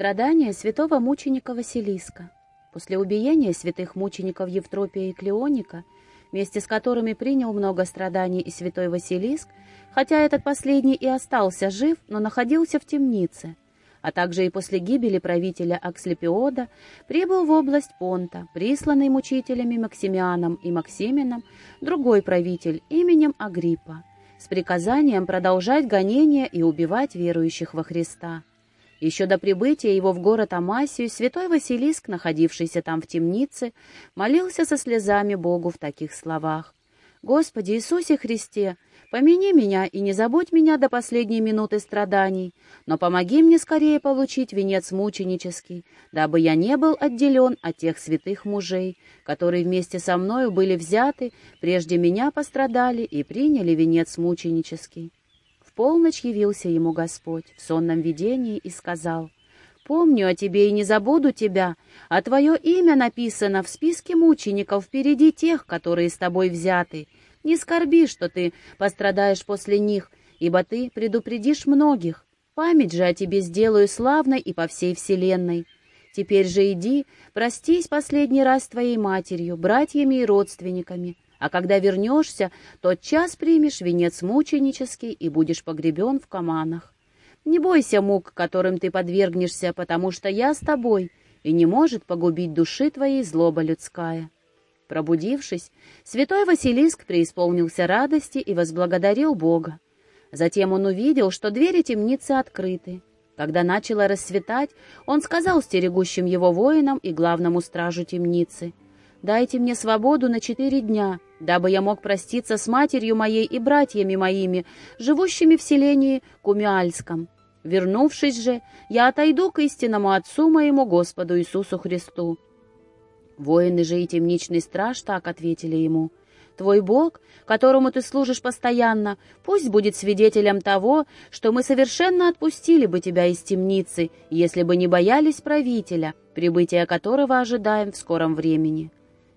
Страдания святого мученика Василиска. После убиения святых мучеников Евтропия и Клеоника, вместе с которыми принял много страданий и святой Василиск, хотя этот последний и остался жив, но находился в темнице, а также и после гибели правителя Акслепиода, прибыл в область Понта, присланный мучителями Максимианом и Максимином, другой правитель именем Агриппа, с приказанием продолжать гонения и убивать верующих во Христа. Еще до прибытия его в город Амасию святой Василиск, находившийся там в темнице, молился со слезами Богу в таких словах. «Господи Иисусе Христе, помяни меня и не забудь меня до последней минуты страданий, но помоги мне скорее получить венец мученический, дабы я не был отделен от тех святых мужей, которые вместе со мною были взяты, прежде меня пострадали и приняли венец мученический» полночь явился ему Господь в сонном видении и сказал, «Помню о тебе и не забуду тебя, а твое имя написано в списке мучеников впереди тех, которые с тобой взяты. Не скорби, что ты пострадаешь после них, ибо ты предупредишь многих. Память же о тебе сделаю славной и по всей вселенной. Теперь же иди, простись последний раз твоей матерью, братьями и родственниками, а когда вернешься, тот час примешь венец мученический и будешь погребен в каманах. Не бойся мук, которым ты подвергнешься, потому что я с тобой, и не может погубить души твоей злоба людская». Пробудившись, святой Василиск преисполнился радости и возблагодарил Бога. Затем он увидел, что двери темницы открыты. Когда начало рассветать, он сказал стерегущим его воинам и главному стражу темницы, «Дайте мне свободу на четыре дня, дабы я мог проститься с матерью моей и братьями моими, живущими в селении Кумиальском. Вернувшись же, я отойду к истинному Отцу моему Господу Иисусу Христу». Воины же и темничный страж так ответили ему. «Твой Бог, которому ты служишь постоянно, пусть будет свидетелем того, что мы совершенно отпустили бы тебя из темницы, если бы не боялись правителя, прибытия которого ожидаем в скором времени».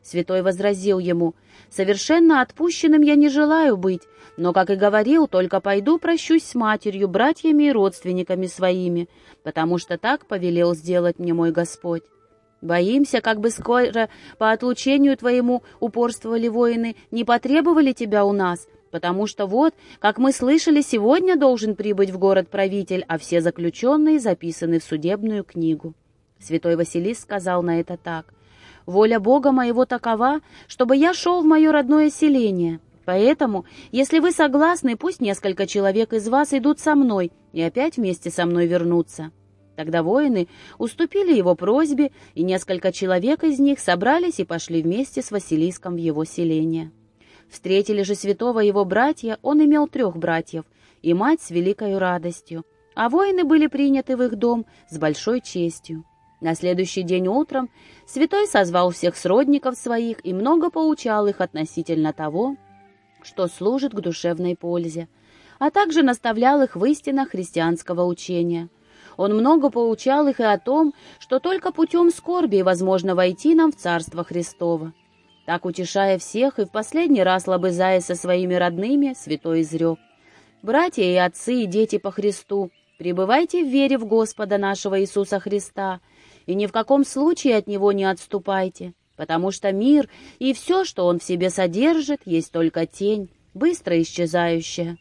Святой возразил ему, «Совершенно отпущенным я не желаю быть, но, как и говорил, только пойду прощусь с матерью, братьями и родственниками своими, потому что так повелел сделать мне мой Господь. Боимся, как бы скоро по отлучению твоему упорствовали воины, не потребовали тебя у нас, потому что вот, как мы слышали, сегодня должен прибыть в город правитель, а все заключенные записаны в судебную книгу». Святой Василис сказал на это так — Воля Бога моего такова, чтобы я шел в мое родное селение. Поэтому, если вы согласны, пусть несколько человек из вас идут со мной и опять вместе со мной вернутся». Тогда воины уступили его просьбе, и несколько человек из них собрались и пошли вместе с Василиском в его селение. Встретили же святого его братья, он имел трех братьев, и мать с великой радостью, а воины были приняты в их дом с большой честью. На следующий день утром святой созвал всех сродников своих и много поучал их относительно того, что служит к душевной пользе, а также наставлял их в истинах христианского учения. Он много поучал их и о том, что только путем скорби возможно войти нам в Царство Христово. Так, утешая всех и в последний раз лобызая со своими родными, святой изрек. «Братья и отцы и дети по Христу, пребывайте в вере в Господа нашего Иисуса Христа, и ни в каком случае от него не отступайте, потому что мир и все, что он в себе содержит, есть только тень, быстро исчезающая.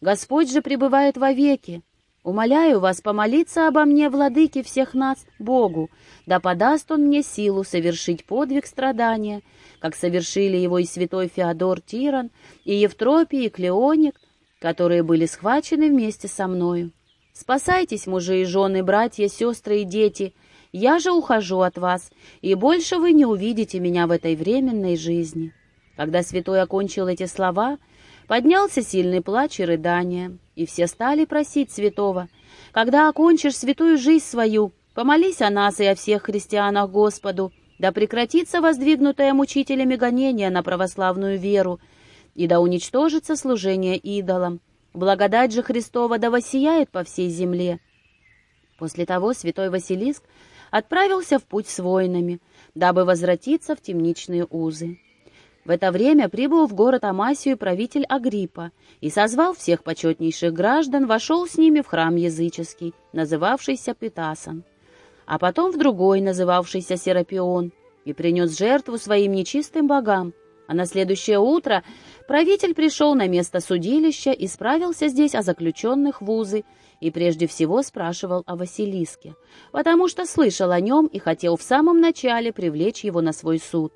Господь же пребывает вовеки. Умоляю вас помолиться обо мне, владыке всех нас, Богу, да подаст он мне силу совершить подвиг страдания, как совершили его и святой Феодор Тиран, и Евтропий, и Клеоник, которые были схвачены вместе со мною. Спасайтесь, мужи и жены, братья, сестры и дети, я же ухожу от вас, и больше вы не увидите меня в этой временной жизни». Когда святой окончил эти слова, поднялся сильный плач и рыдание, и все стали просить святого, «Когда окончишь святую жизнь свою, помолись о нас и о всех христианах Господу, да прекратится воздвигнутое мучителями гонение на православную веру, и да уничтожится служение идолам. Благодать же Христова да воссияет по всей земле». После того святой Василиск отправился в путь с воинами, дабы возвратиться в темничные узы. В это время прибыл в город Амасию правитель Агриппа и созвал всех почетнейших граждан, вошел с ними в храм языческий, называвшийся Питасан. а потом в другой, называвшийся Серапион, и принес жертву своим нечистым богам. А на следующее утро правитель пришел на место судилища и справился здесь о заключенных вузы, и прежде всего спрашивал о Василиске, потому что слышал о нем и хотел в самом начале привлечь его на свой суд.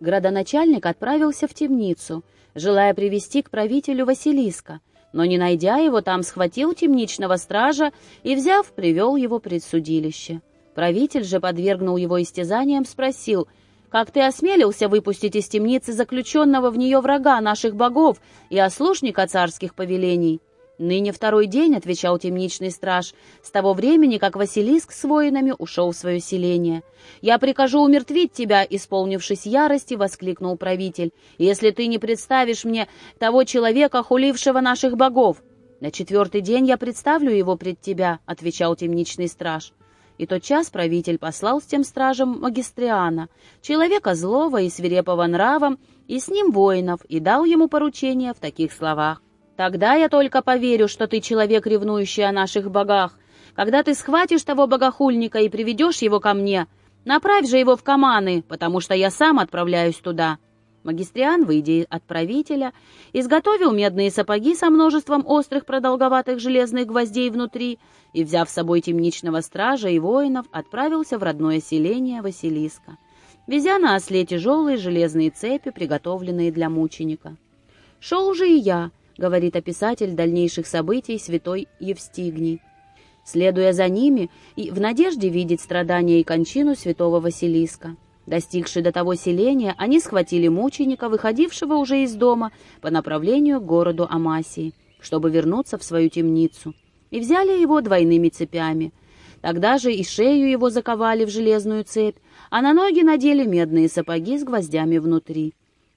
Градоначальник отправился в темницу, желая привести к правителю Василиска, но, не найдя его, там схватил темничного стража и, взяв, привел его пред судилище. Правитель же подвергнул его истязаниям, спросил, «Как ты осмелился выпустить из темницы заключенного в нее врага наших богов и ослушника царских повелений?» «Ныне второй день», — отвечал темничный страж, «с того времени, как Василиск с воинами ушел в свое селение. Я прикажу умертвить тебя», — исполнившись ярости, воскликнул правитель, «если ты не представишь мне того человека, хулившего наших богов». «На четвертый день я представлю его пред тебя», — отвечал темничный страж. И тот час правитель послал с тем стражем Магистриана, человека злого и свирепого нравом, и с ним воинов, и дал ему поручение в таких словах. «Тогда я только поверю, что ты человек, ревнующий о наших богах. Когда ты схватишь того богохульника и приведешь его ко мне, направь же его в Каманы, потому что я сам отправляюсь туда». Магистриан, выйдя от правителя, изготовил медные сапоги со множеством острых продолговатых железных гвоздей внутри и, взяв с собой темничного стража и воинов, отправился в родное селение Василиска, везя на осле тяжелые железные цепи, приготовленные для мученика. «Шел же и я», — говорит описатель дальнейших событий святой Евстигний, следуя за ними и в надежде видеть страдания и кончину святого Василиска. Достигши до того селения, они схватили мученика, выходившего уже из дома по направлению к городу Амасии, чтобы вернуться в свою темницу, и взяли его двойными цепями. Тогда же и шею его заковали в железную цепь, а на ноги надели медные сапоги с гвоздями внутри.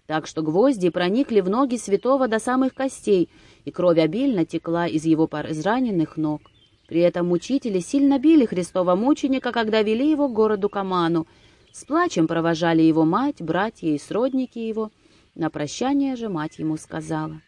Так что гвозди проникли в ноги святого до самых костей, и кровь обильно текла из его израненных ног. При этом мучители сильно били Христова мученика, когда вели его к городу Каману, с плачем провожали его мать, братья и сродники его. На прощание же мать ему сказала.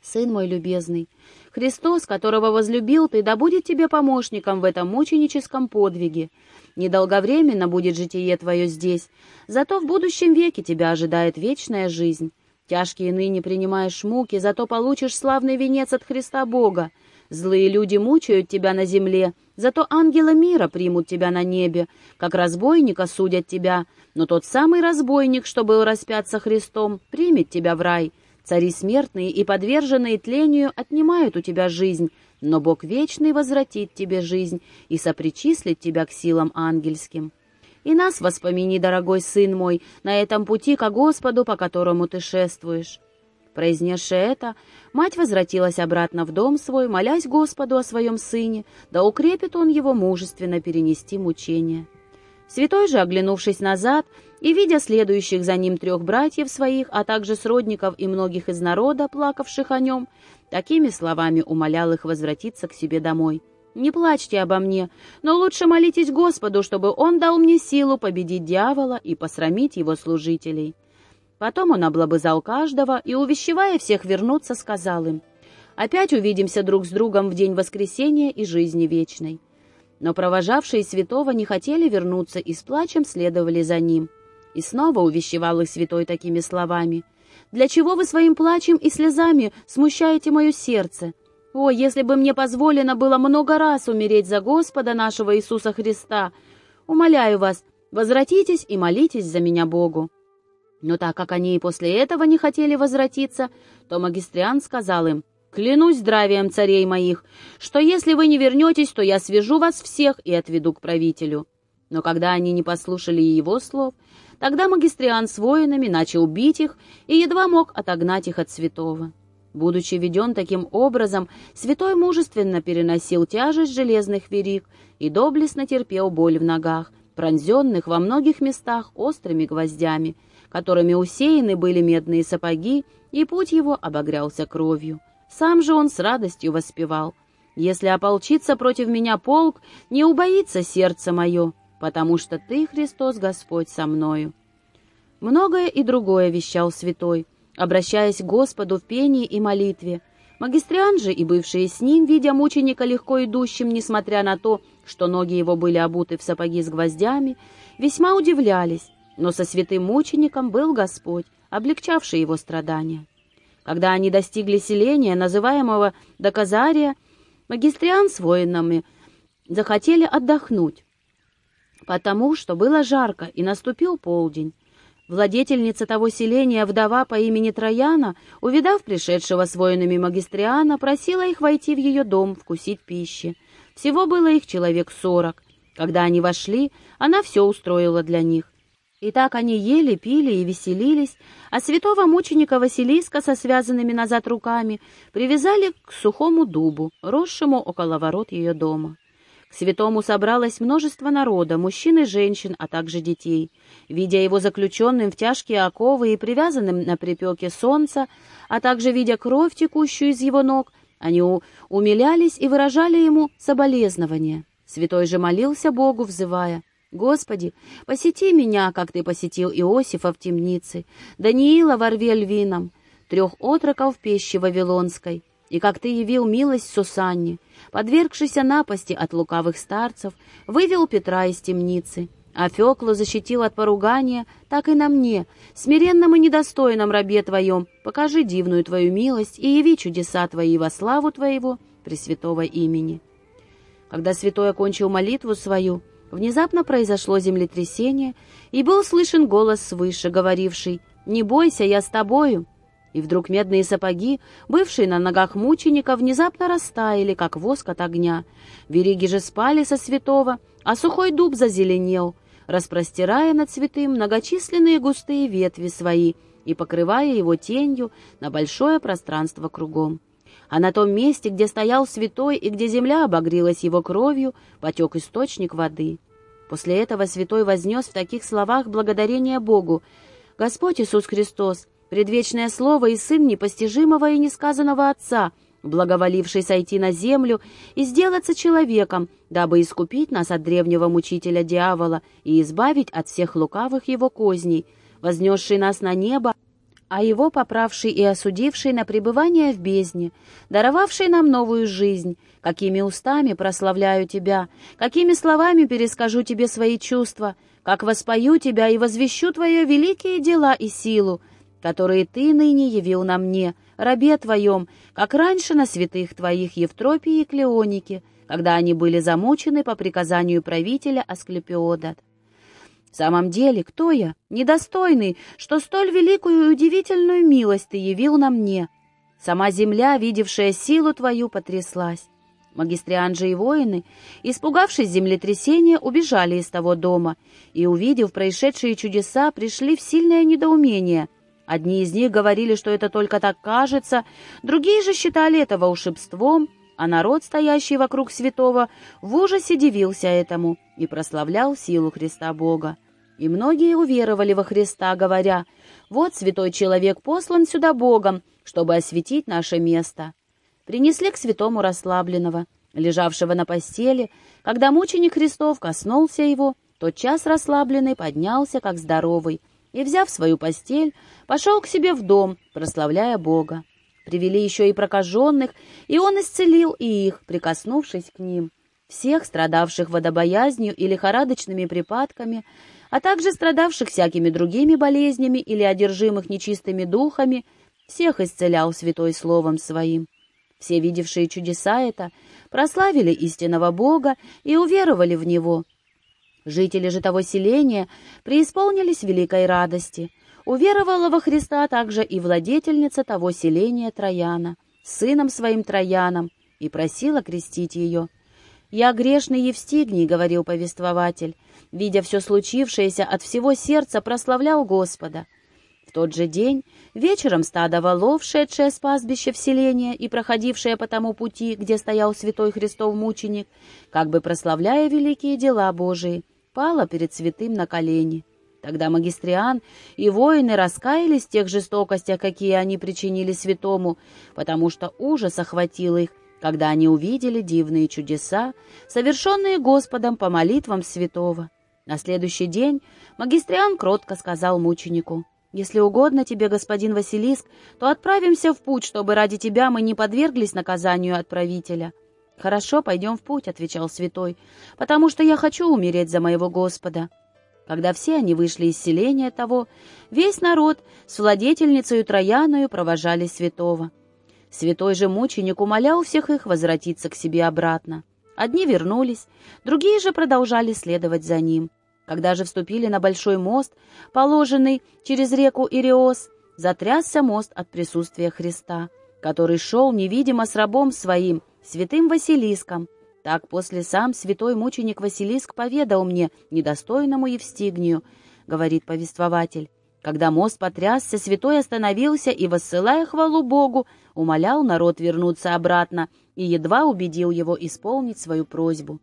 «Сын мой любезный, Христос, которого возлюбил ты, да будет тебе помощником в этом мученическом подвиге. Недолговременно будет житие твое здесь, зато в будущем веке тебя ожидает вечная жизнь. Тяжкие ныне принимаешь муки, зато получишь славный венец от Христа Бога. Злые люди мучают тебя на земле, Зато ангелы мира примут тебя на небе, как разбойника судят тебя, но тот самый разбойник, что был распят со Христом, примет тебя в рай. Цари смертные и подверженные тлению отнимают у тебя жизнь, но Бог вечный возвратит тебе жизнь и сопричислит тебя к силам ангельским. И нас воспомини, дорогой сын мой, на этом пути ко Господу, по которому ты шествуешь. Произнесши это, мать возвратилась обратно в дом свой, молясь Господу о своем сыне, да укрепит он его мужественно перенести мучения. Святой же, оглянувшись назад и видя следующих за ним трех братьев своих, а также сродников и многих из народа, плакавших о нем, такими словами умолял их возвратиться к себе домой. «Не плачьте обо мне, но лучше молитесь Господу, чтобы Он дал мне силу победить дьявола и посрамить его служителей». Потом он облобызал каждого и, увещевая всех вернуться, сказал им, «Опять увидимся друг с другом в день воскресения и жизни вечной». Но провожавшие святого не хотели вернуться и с плачем следовали за ним. И снова увещевал их святой такими словами, «Для чего вы своим плачем и слезами смущаете мое сердце? О, если бы мне позволено было много раз умереть за Господа нашего Иисуса Христа! Умоляю вас, возвратитесь и молитесь за меня Богу». Но так как они и после этого не хотели возвратиться, то магистриан сказал им, «Клянусь здравием царей моих, что если вы не вернетесь, то я свяжу вас всех и отведу к правителю». Но когда они не послушали его слов, тогда магистриан с воинами начал бить их и едва мог отогнать их от святого. Будучи веден таким образом, святой мужественно переносил тяжесть железных вериг и доблестно терпел боль в ногах, пронзенных во многих местах острыми гвоздями, которыми усеяны были медные сапоги, и путь его обогрялся кровью. Сам же он с радостью воспевал. «Если ополчится против меня полк, не убоится сердце мое, потому что Ты, Христос, Господь, со мною». Многое и другое вещал святой, обращаясь к Господу в пении и молитве. Магистриан же и бывшие с ним, видя мученика легко идущим, несмотря на то, что ноги его были обуты в сапоги с гвоздями, весьма удивлялись, но со святым мучеником был Господь, облегчавший его страдания. Когда они достигли селения, называемого Доказария, магистриан с воинами захотели отдохнуть, потому что было жарко и наступил полдень. Владетельница того селения, вдова по имени Трояна, увидав пришедшего с воинами магистриана, просила их войти в ее дом, вкусить пищи. Всего было их человек сорок. Когда они вошли, она все устроила для них. И так они ели, пили и веселились, а святого мученика Василиска со связанными назад руками привязали к сухому дубу, росшему около ворот ее дома. К святому собралось множество народа, мужчин и женщин, а также детей. Видя его заключенным в тяжкие оковы и привязанным на припеке солнца, а также видя кровь, текущую из его ног, они умилялись и выражали ему соболезнования. Святой же молился Богу, взывая — Господи, посети меня, как ты посетил Иосифа в темнице, Даниила во рве львином, трех отроков в пещи Вавилонской, и как ты явил милость Сусанне, подвергшийся напасти от лукавых старцев, вывел Петра из темницы, а Феклу защитил от поругания, так и на мне, смиренном и недостойном рабе Твоем, покажи дивную Твою милость и яви чудеса Твои во славу Твоего, Пресвятого имени. Когда святой окончил молитву свою, Внезапно произошло землетрясение, и был слышен голос свыше, говоривший «Не бойся, я с тобою». И вдруг медные сапоги, бывшие на ногах мученика, внезапно растаяли, как воск от огня. Вериги же спали со святого, а сухой дуб зазеленел, распростирая над святым многочисленные густые ветви свои и покрывая его тенью на большое пространство кругом а на том месте, где стоял святой и где земля обогрелась его кровью, потек источник воды. После этого святой вознес в таких словах благодарение Богу. «Господь Иисус Христос, предвечное Слово и Сын непостижимого и несказанного Отца, благоволивший сойти на землю и сделаться человеком, дабы искупить нас от древнего мучителя дьявола и избавить от всех лукавых его козней, вознесший нас на небо, а его поправший и осудивший на пребывание в бездне, даровавший нам новую жизнь, какими устами прославляю тебя, какими словами перескажу тебе свои чувства, как воспою тебя и возвещу твои великие дела и силу, которые ты ныне явил на мне, рабе твоем, как раньше на святых твоих Евтропии и Клеонике, когда они были замучены по приказанию правителя Асклепиода. В самом деле, кто я, недостойный, что столь великую и удивительную милость ты явил на мне? Сама земля, видевшая силу твою, потряслась. Магистриан же и воины, испугавшись землетрясения, убежали из того дома и, увидев происшедшие чудеса, пришли в сильное недоумение. Одни из них говорили, что это только так кажется, другие же считали это волшебством, а народ, стоящий вокруг святого, в ужасе дивился этому и прославлял силу Христа Бога. И многие уверовали во Христа, говоря, «Вот святой человек послан сюда Богом, чтобы осветить наше место». Принесли к святому расслабленного, лежавшего на постели. Когда мученик Христов коснулся его, тот час расслабленный поднялся, как здоровый, и, взяв свою постель, пошел к себе в дом, прославляя Бога. Привели еще и прокаженных, и он исцелил и их, прикоснувшись к ним. Всех, страдавших водобоязнью и лихорадочными припадками, а также страдавших всякими другими болезнями или одержимых нечистыми духами, всех исцелял святой словом своим. Все видевшие чудеса это прославили истинного Бога и уверовали в Него. Жители же того селения преисполнились великой радости. Уверовала во Христа также и владетельница того селения Трояна, сыном своим Трояном, и просила крестить ее. «Я грешный Евстигний», — говорил повествователь, видя все случившееся, от всего сердца прославлял Господа. В тот же день, вечером стадо волов, шедшее с пастбища в селение и проходившее по тому пути, где стоял святой Христов мученик, как бы прославляя великие дела Божии, пало перед святым на колени. Тогда магистриан и воины раскаялись в тех жестокостях, какие они причинили святому, потому что ужас охватил их, когда они увидели дивные чудеса, совершенные Господом по молитвам святого. На следующий день магистриан кротко сказал мученику, «Если угодно тебе, господин Василиск, то отправимся в путь, чтобы ради тебя мы не подверглись наказанию отправителя». «Хорошо, пойдем в путь», — отвечал святой, «потому что я хочу умереть за моего Господа». Когда все они вышли из селения того, весь народ с владетельницей Трояною провожали святого. Святой же мученик умолял всех их возвратиться к себе обратно. Одни вернулись, другие же продолжали следовать за ним. Когда же вступили на большой мост, положенный через реку Ириос, затрясся мост от присутствия Христа, который шел невидимо с рабом своим, святым Василиском. Так после сам святой мученик Василиск поведал мне, недостойному Евстигнию, говорит повествователь. Когда мост потрясся, святой остановился и, воссылая хвалу Богу, умолял народ вернуться обратно и едва убедил его исполнить свою просьбу.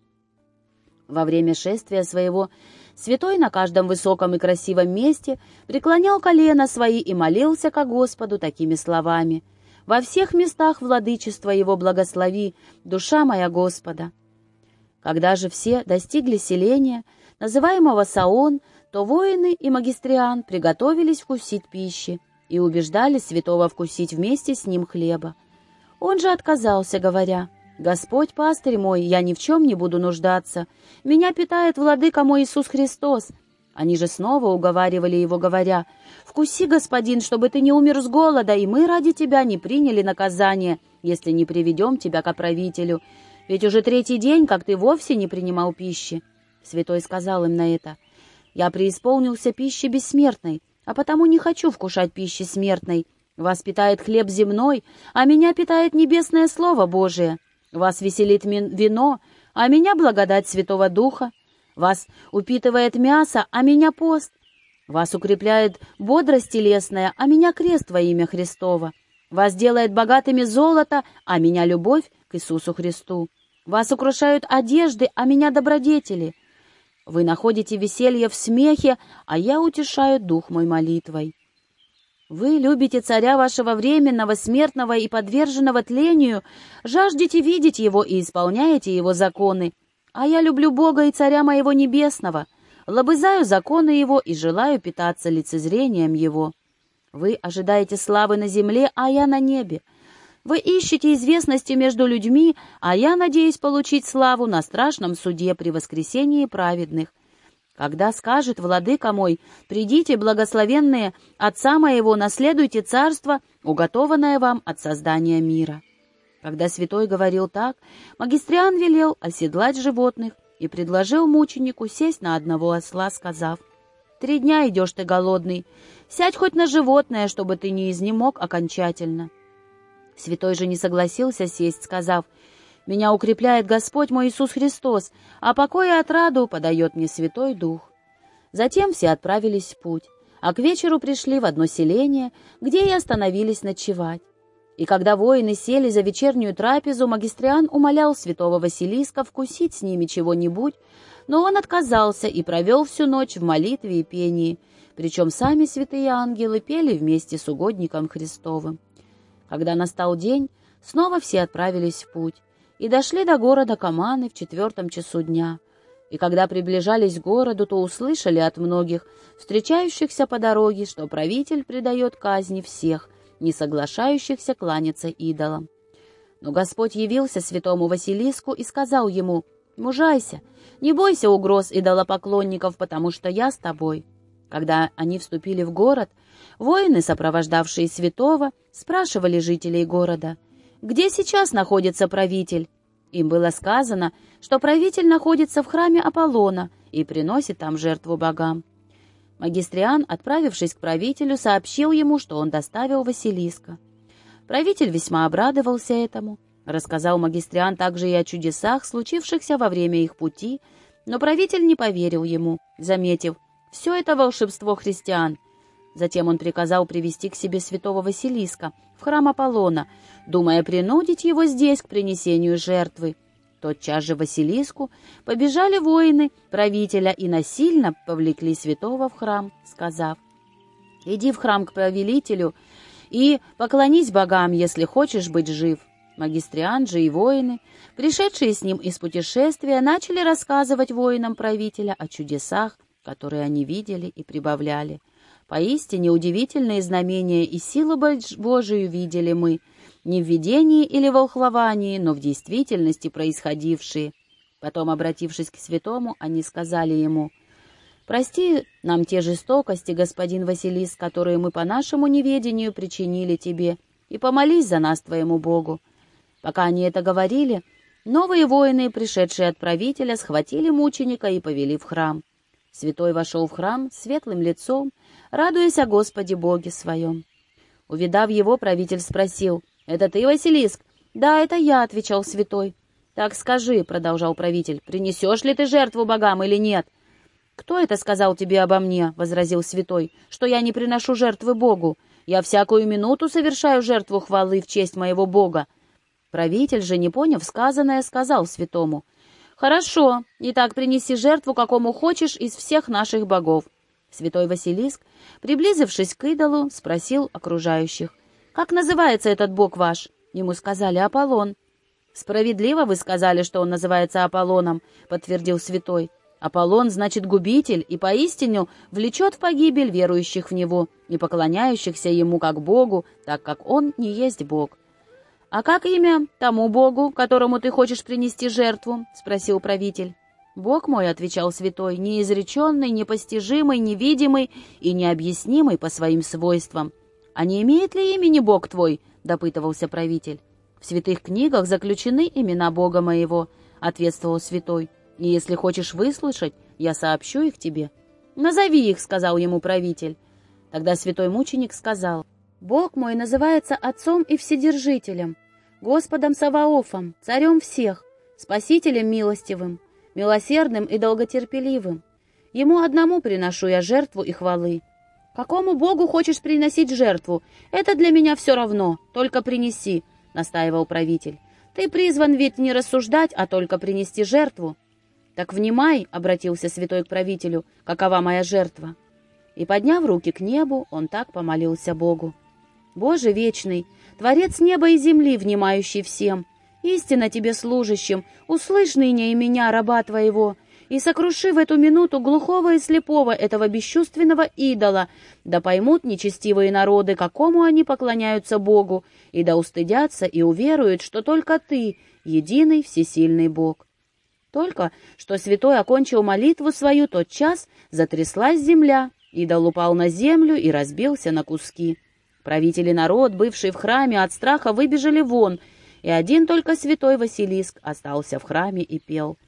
Во время шествия своего святой на каждом высоком и красивом месте преклонял колено свои и молился ко Господу такими словами «Во всех местах владычества Его благослови, душа моя Господа». Когда же все достигли селения, называемого Саон, то воины и магистриан приготовились вкусить пищи и убеждали святого вкусить вместе с ним хлеба. Он же отказался, говоря, «Господь, пастырь мой, я ни в чем не буду нуждаться. Меня питает владыка мой Иисус Христос». Они же снова уговаривали его, говоря, «Вкуси, господин, чтобы ты не умер с голода, и мы ради тебя не приняли наказание, если не приведем тебя к правителю. Ведь уже третий день, как ты вовсе не принимал пищи». Святой сказал им на это, я преисполнился пищи бессмертной, а потому не хочу вкушать пищи смертной. Вас питает хлеб земной, а меня питает небесное Слово Божие. Вас веселит вино, а меня благодать Святого Духа. Вас упитывает мясо, а меня пост. Вас укрепляет бодрость телесная, а меня крест во имя Христова. Вас делает богатыми золото, а меня любовь к Иисусу Христу. Вас украшают одежды, а меня добродетели. Вы находите веселье в смехе, а я утешаю дух мой молитвой. Вы любите царя вашего временного, смертного и подверженного тлению, жаждете видеть его и исполняете его законы. А я люблю Бога и царя моего небесного, лобызаю законы его и желаю питаться лицезрением его. Вы ожидаете славы на земле, а я на небе. Вы ищете известности между людьми, а я надеюсь получить славу на страшном суде при воскресении праведных. Когда скажет владыка мой, придите, благословенные, отца моего, наследуйте царство, уготованное вам от создания мира». Когда святой говорил так, магистриан велел оседлать животных и предложил мученику сесть на одного осла, сказав, «Три дня идешь ты голодный, сядь хоть на животное, чтобы ты не изнемог окончательно». Святой же не согласился сесть, сказав, «Меня укрепляет Господь мой Иисус Христос, а покой и отраду подает мне Святой Дух». Затем все отправились в путь, а к вечеру пришли в одно селение, где и остановились ночевать. И когда воины сели за вечернюю трапезу, магистриан умолял святого Василиска вкусить с ними чего-нибудь, но он отказался и провел всю ночь в молитве и пении, причем сами святые ангелы пели вместе с угодником Христовым. Когда настал день, снова все отправились в путь и дошли до города Каманы в четвертом часу дня. И когда приближались к городу, то услышали от многих, встречающихся по дороге, что правитель предает казни всех, не соглашающихся кланяться идолам. Но Господь явился святому Василиску и сказал ему, «Мужайся, не бойся угроз идолопоклонников, потому что я с тобой». Когда они вступили в город, воины, сопровождавшие святого, спрашивали жителей города, где сейчас находится правитель. Им было сказано, что правитель находится в храме Аполлона и приносит там жертву богам. Магистриан, отправившись к правителю, сообщил ему, что он доставил Василиска. Правитель весьма обрадовался этому. Рассказал магистриан также и о чудесах, случившихся во время их пути, но правитель не поверил ему, заметив, все это волшебство христиан. Затем он приказал привести к себе святого Василиска в храм Аполлона, думая принудить его здесь к принесению жертвы. Тотчас же Василиску побежали воины правителя и насильно повлекли святого в храм, сказав, «Иди в храм к повелителю и поклонись богам, если хочешь быть жив». Магистриан же и воины, пришедшие с ним из путешествия, начали рассказывать воинам правителя о чудесах, которые они видели и прибавляли. Поистине удивительные знамения и силу Божию видели мы, не в видении или волхвовании, но в действительности происходившие. Потом, обратившись к святому, они сказали ему, «Прости нам те жестокости, господин Василис, которые мы по нашему неведению причинили тебе, и помолись за нас твоему Богу». Пока они это говорили, новые воины, пришедшие от правителя, схватили мученика и повели в храм. Святой вошел в храм светлым лицом, радуясь о Господе Боге своем. Увидав его, правитель спросил, «Это ты, Василиск?» «Да, это я», — отвечал святой. «Так скажи», — продолжал правитель, — «принесешь ли ты жертву богам или нет?» «Кто это сказал тебе обо мне?» — возразил святой, — «что я не приношу жертвы Богу. Я всякую минуту совершаю жертву хвалы в честь моего Бога». Правитель же, не поняв сказанное, сказал святому, «Хорошо, итак принеси жертву, какому хочешь, из всех наших богов». Святой Василиск, приблизившись к идолу, спросил окружающих, «Как называется этот бог ваш?» Ему сказали «Аполлон». «Справедливо вы сказали, что он называется Аполлоном», — подтвердил святой. «Аполлон значит губитель и поистину влечет в погибель верующих в него, не поклоняющихся ему как Богу, так как он не есть Бог». «А как имя тому Богу, которому ты хочешь принести жертву?» — спросил правитель. «Бог мой», — отвечал святой, — «неизреченный, непостижимый, невидимый и необъяснимый по своим свойствам». «А не имеет ли имени Бог твой?» — допытывался правитель. «В святых книгах заключены имена Бога моего», — ответствовал святой. «И если хочешь выслушать, я сообщу их тебе». «Назови их», — сказал ему правитель. Тогда святой мученик сказал, «Бог мой называется Отцом и Вседержителем, Господом Саваофом, Царем всех, Спасителем милостивым, милосердным и долготерпеливым. Ему одному приношу я жертву и хвалы. Какому Богу хочешь приносить жертву? Это для меня все равно, только принеси, — настаивал правитель. Ты призван ведь не рассуждать, а только принести жертву. Так внимай, — обратился святой к правителю, — какова моя жертва. И, подняв руки к небу, он так помолился Богу. Боже вечный, Творец неба и земли, внимающий всем, истинно тебе служащим, услышь ныне и меня, раба твоего, — и сокруши в эту минуту глухого и слепого этого бесчувственного идола, да поймут нечестивые народы, какому они поклоняются Богу, и да устыдятся и уверуют, что только Ты — единый всесильный Бог. Только что святой окончил молитву свою, тот час затряслась земля, идол упал на землю и разбился на куски. Правители народ, бывший в храме, от страха выбежали вон, и один только святой Василиск остался в храме и пел —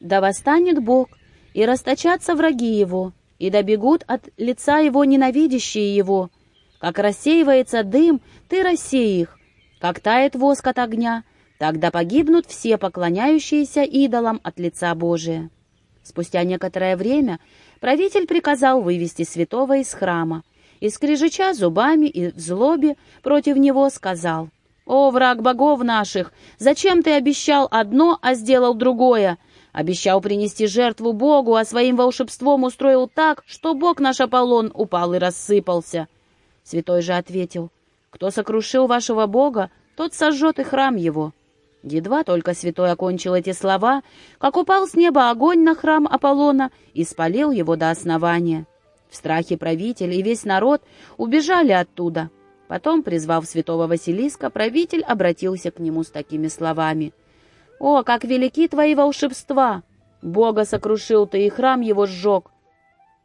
да восстанет Бог, и расточатся враги его, и добегут от лица его ненавидящие его. Как рассеивается дым, ты рассей их. Как тает воск от огня, тогда погибнут все поклоняющиеся идолам от лица Божия. Спустя некоторое время правитель приказал вывести святого из храма, и, скрежеча зубами и в злобе против него, сказал, «О, враг богов наших, зачем ты обещал одно, а сделал другое? Обещал принести жертву Богу, а своим волшебством устроил так, что Бог наш Аполлон упал и рассыпался. Святой же ответил, кто сокрушил вашего Бога, тот сожжет и храм его. Едва только святой окончил эти слова, как упал с неба огонь на храм Аполлона и спалил его до основания. В страхе правитель и весь народ убежали оттуда. Потом, призвав святого Василиска, правитель обратился к нему с такими словами — «О, как велики твои волшебства! Бога сокрушил ты, и храм его сжег!»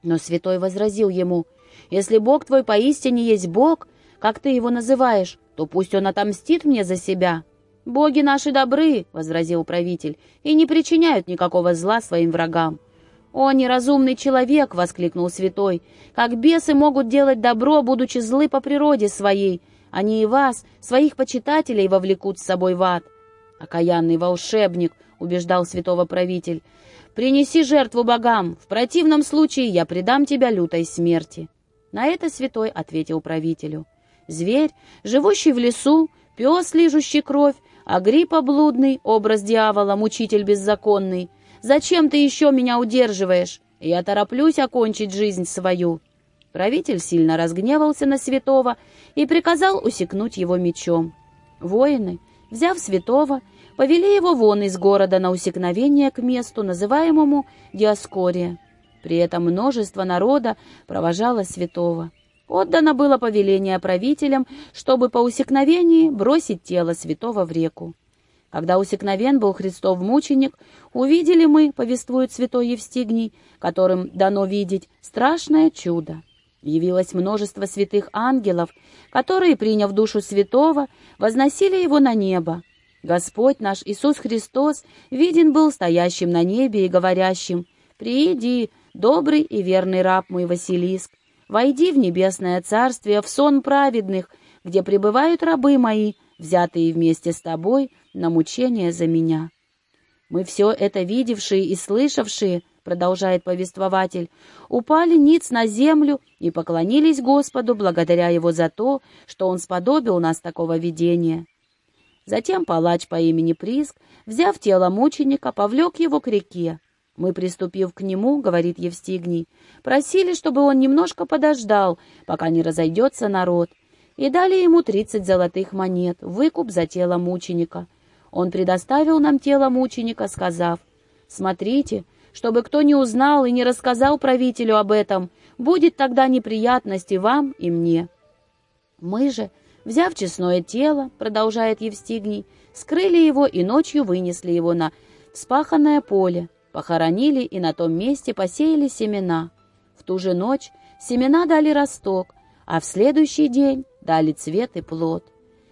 Но святой возразил ему, «Если Бог твой поистине есть Бог, как ты его называешь, то пусть он отомстит мне за себя». «Боги наши добры», — возразил правитель, «и не причиняют никакого зла своим врагам». «О, неразумный человек!» — воскликнул святой. «Как бесы могут делать добро, будучи злы по природе своей? Они и вас, своих почитателей, вовлекут с собой в ад. «Окаянный волшебник», — убеждал святого правитель, — «принеси жертву богам, в противном случае я предам тебя лютой смерти». На это святой ответил правителю. «Зверь, живущий в лесу, пес, лижущий кровь, Агриппа блудный, образ дьявола, мучитель беззаконный. Зачем ты еще меня удерживаешь? Я тороплюсь окончить жизнь свою». Правитель сильно разгневался на святого и приказал усекнуть его мечом. Воины, Взяв святого, повели его вон из города на усекновение к месту, называемому Диаскория. При этом множество народа провожало святого. отдано было повеление правителям, чтобы по усекновении бросить тело святого в реку. Когда усекновен был Христов мученик, увидели мы, повествует святой Евстигний, которым дано видеть страшное чудо. Явилось множество святых ангелов, которые, приняв душу святого, возносили его на небо. Господь наш Иисус Христос виден был стоящим на небе и говорящим, «Прииди, добрый и верный раб мой Василиск, войди в небесное царствие, в сон праведных, где пребывают рабы мои, взятые вместе с тобой на мучение за меня». Мы все это видевшие и слышавшие, продолжает повествователь, упали ниц на землю и поклонились Господу, благодаря Его за то, что Он сподобил нас такого видения. Затем палач по имени Приск, взяв тело мученика, повлек его к реке. Мы, приступив к нему, говорит Евстигний, просили, чтобы он немножко подождал, пока не разойдется народ, и дали ему тридцать золотых монет, выкуп за тело мученика. Он предоставил нам тело мученика, сказав, «Смотрите, чтобы кто не узнал и не рассказал правителю об этом, будет тогда неприятности вам и мне». Мы же, взяв честное тело, продолжает Евстигний, скрыли его и ночью вынесли его на вспаханное поле, похоронили и на том месте посеяли семена. В ту же ночь семена дали росток, а в следующий день дали цвет и плод.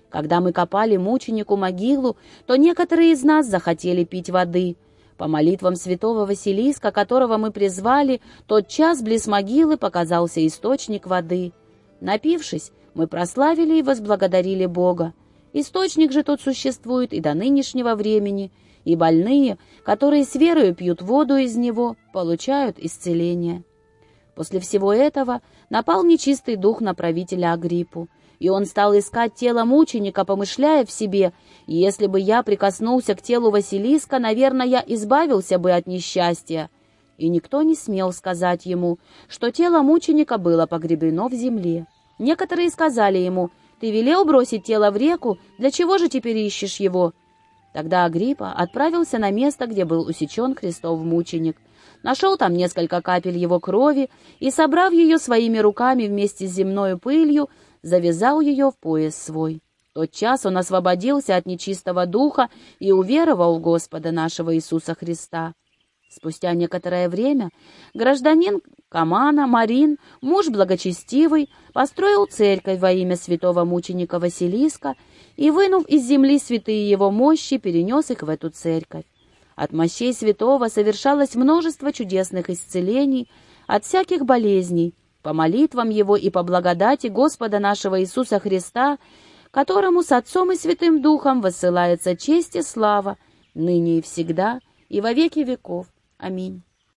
Когда мы копали мученику могилу, то некоторые из нас захотели пить воды. По молитвам святого Василиска, которого мы призвали, тот час близ могилы показался источник воды. Напившись, мы прославили и возблагодарили Бога. Источник же тот существует и до нынешнего времени, и больные, которые с верою пьют воду из него, получают исцеление. После всего этого напал нечистый дух на правителя Агриппу, и он стал искать тело мученика, помышляя в себе, «Если бы я прикоснулся к телу Василиска, наверное, я избавился бы от несчастья». И никто не смел сказать ему, что тело мученика было погребено в земле. Некоторые сказали ему, «Ты велел бросить тело в реку, для чего же теперь ищешь его?» Тогда Агриппа отправился на место, где был усечен Христов мученик. Нашел там несколько капель его крови и, собрав ее своими руками вместе с земной пылью, завязал ее в пояс свой. Тот час он освободился от нечистого духа и уверовал в Господа нашего Иисуса Христа. Спустя некоторое время гражданин Камана Марин, муж благочестивый, построил церковь во имя святого мученика Василиска и, вынув из земли святые его мощи, перенес их в эту церковь. От мощей святого совершалось множество чудесных исцелений от всяких болезней, по молитвам его и по благодати Господа нашего Иисуса Христа, которому с Отцом и Святым Духом высылается честь и слава, ныне и всегда, и во веки веков. Аминь.